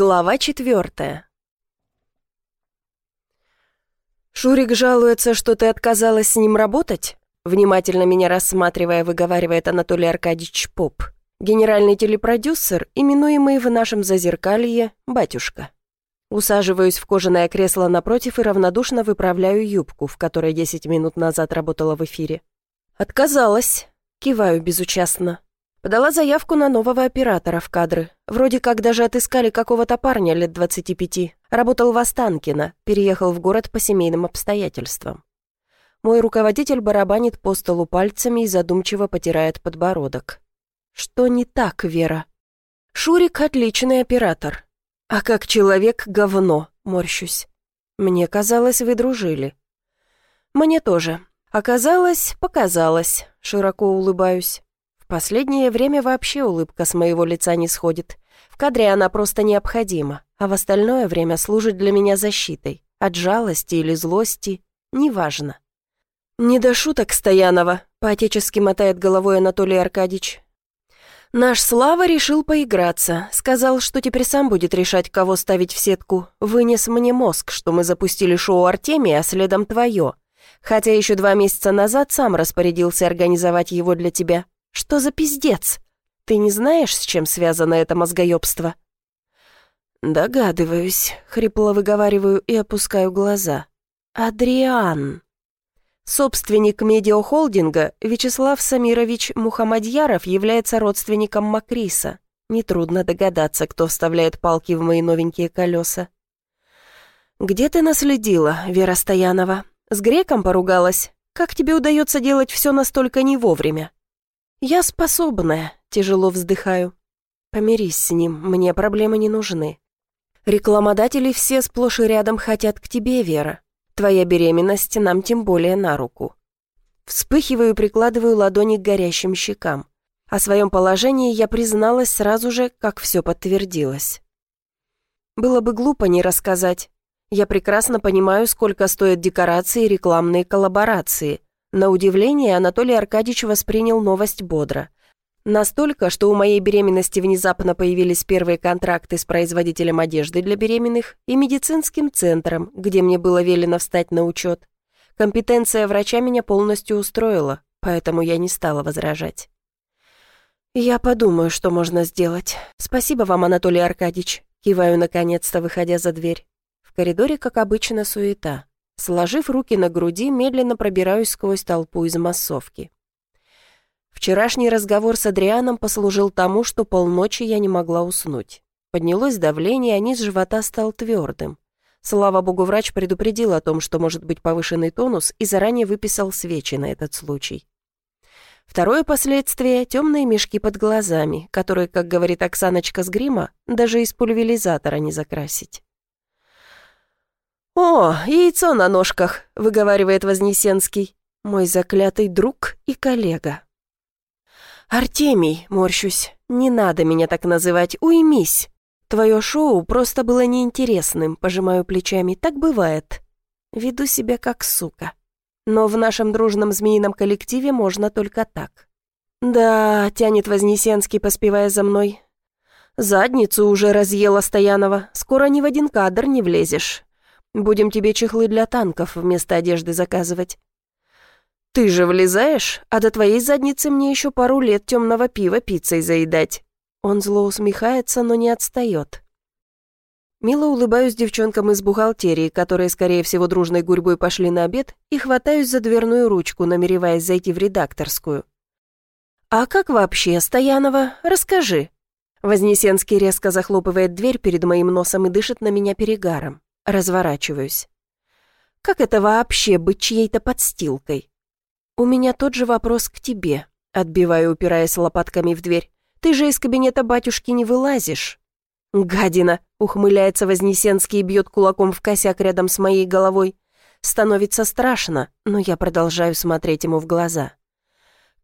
Глава четвертая. «Шурик жалуется, что ты отказалась с ним работать?» Внимательно меня рассматривая, выговаривает Анатолий Аркадьевич Поп, генеральный телепродюсер, именуемый в нашем зазеркалье «Батюшка». Усаживаюсь в кожаное кресло напротив и равнодушно выправляю юбку, в которой 10 минут назад работала в эфире. «Отказалась», киваю безучастно. Подала заявку на нового оператора в кадры. Вроде как даже отыскали какого-то парня лет 25. Работал в Останкино, переехал в город по семейным обстоятельствам. Мой руководитель барабанит по столу пальцами и задумчиво потирает подбородок. Что не так, Вера? Шурик отличный оператор. А как человек — говно, морщусь. Мне казалось, вы дружили. Мне тоже. Оказалось, показалось. Широко улыбаюсь. Последнее время вообще улыбка с моего лица не сходит. В кадре она просто необходима, а в остальное время служит для меня защитой. От жалости или злости, неважно. «Не до шуток, Стоянова», — поотечески мотает головой Анатолий Аркадьевич. «Наш Слава решил поиграться. Сказал, что теперь сам будет решать, кого ставить в сетку. Вынес мне мозг, что мы запустили шоу Артемия, а следом твое. Хотя еще два месяца назад сам распорядился организовать его для тебя. Что за пиздец? Ты не знаешь, с чем связано это мозгоебство?» «Догадываюсь», — хрипло выговариваю и опускаю глаза. «Адриан». Собственник медиахолдинга Вячеслав Самирович Мухаммадьяров является родственником Макриса. Нетрудно догадаться, кто вставляет палки в мои новенькие колеса. «Где ты наследила, Вера Стоянова? С греком поругалась? Как тебе удается делать все настолько не вовремя?» «Я способная», — тяжело вздыхаю. «Помирись с ним, мне проблемы не нужны. Рекламодатели все сплошь и рядом хотят к тебе, Вера. Твоя беременность нам тем более на руку». Вспыхиваю и прикладываю ладони к горящим щекам. О своем положении я призналась сразу же, как все подтвердилось. Было бы глупо не рассказать. Я прекрасно понимаю, сколько стоят декорации и рекламные коллаборации — на удивление, Анатолий Аркадьевич воспринял новость бодро. Настолько, что у моей беременности внезапно появились первые контракты с производителем одежды для беременных и медицинским центром, где мне было велено встать на учет. Компетенция врача меня полностью устроила, поэтому я не стала возражать. «Я подумаю, что можно сделать. Спасибо вам, Анатолий Аркадьевич», киваю наконец-то, выходя за дверь. В коридоре, как обычно, суета. Сложив руки на груди, медленно пробираюсь сквозь толпу из массовки. Вчерашний разговор с Адрианом послужил тому, что полночи я не могла уснуть. Поднялось давление, а низ живота стал твердым. Слава богу, врач предупредил о том, что может быть повышенный тонус, и заранее выписал свечи на этот случай. Второе последствие – темные мешки под глазами, которые, как говорит Оксаночка с грима, даже из пульверизатора не закрасить. «О, яйцо на ножках», — выговаривает Вознесенский. «Мой заклятый друг и коллега». «Артемий», — морщусь, — «не надо меня так называть, уймись. Твое шоу просто было неинтересным, пожимаю плечами, так бывает. Веду себя как сука. Но в нашем дружном змеином коллективе можно только так». «Да», — тянет Вознесенский, поспевая за мной. «Задницу уже разъела Стоянова, скоро ни в один кадр не влезешь. Будем тебе чехлы для танков вместо одежды заказывать». «Ты же влезаешь, а до твоей задницы мне еще пару лет темного пива пиццей заедать». Он зло усмехается, но не отстает. Мило улыбаюсь девчонкам из бухгалтерии, которые, скорее всего, дружной гурьбой пошли на обед, и хватаюсь за дверную ручку, намереваясь зайти в редакторскую. «А как вообще, Стоянова? Расскажи». Вознесенский резко захлопывает дверь перед моим носом и дышит на меня перегаром. Разворачиваюсь. Как это вообще быть чьей-то подстилкой? У меня тот же вопрос к тебе, отбиваю, упираясь лопатками в дверь. Ты же из кабинета батюшки не вылазишь. Гадина, ухмыляется Вознесенский и бьет кулаком в косяк рядом с моей головой. Становится страшно, но я продолжаю смотреть ему в глаза.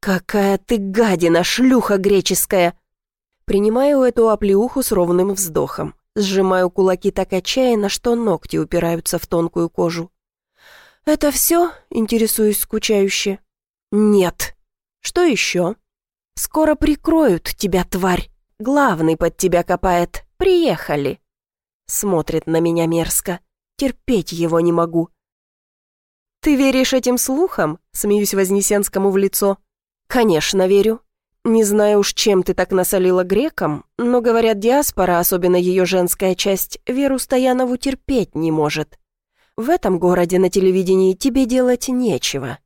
«Какая ты гадина, шлюха греческая!» Принимаю эту оплеуху с ровным вздохом. Сжимаю кулаки так отчаянно, что ногти упираются в тонкую кожу. «Это все?» — интересуюсь скучающе. «Нет». «Что еще?» «Скоро прикроют тебя, тварь. Главный под тебя копает. Приехали». Смотрит на меня мерзко. Терпеть его не могу. «Ты веришь этим слухам?» — смеюсь Вознесенскому в лицо. «Конечно, верю. Не знаю уж, чем ты так насолила грекам, но, говорят, диаспора, особенно ее женская часть, Веру Стоянову терпеть не может. В этом городе на телевидении тебе делать нечего.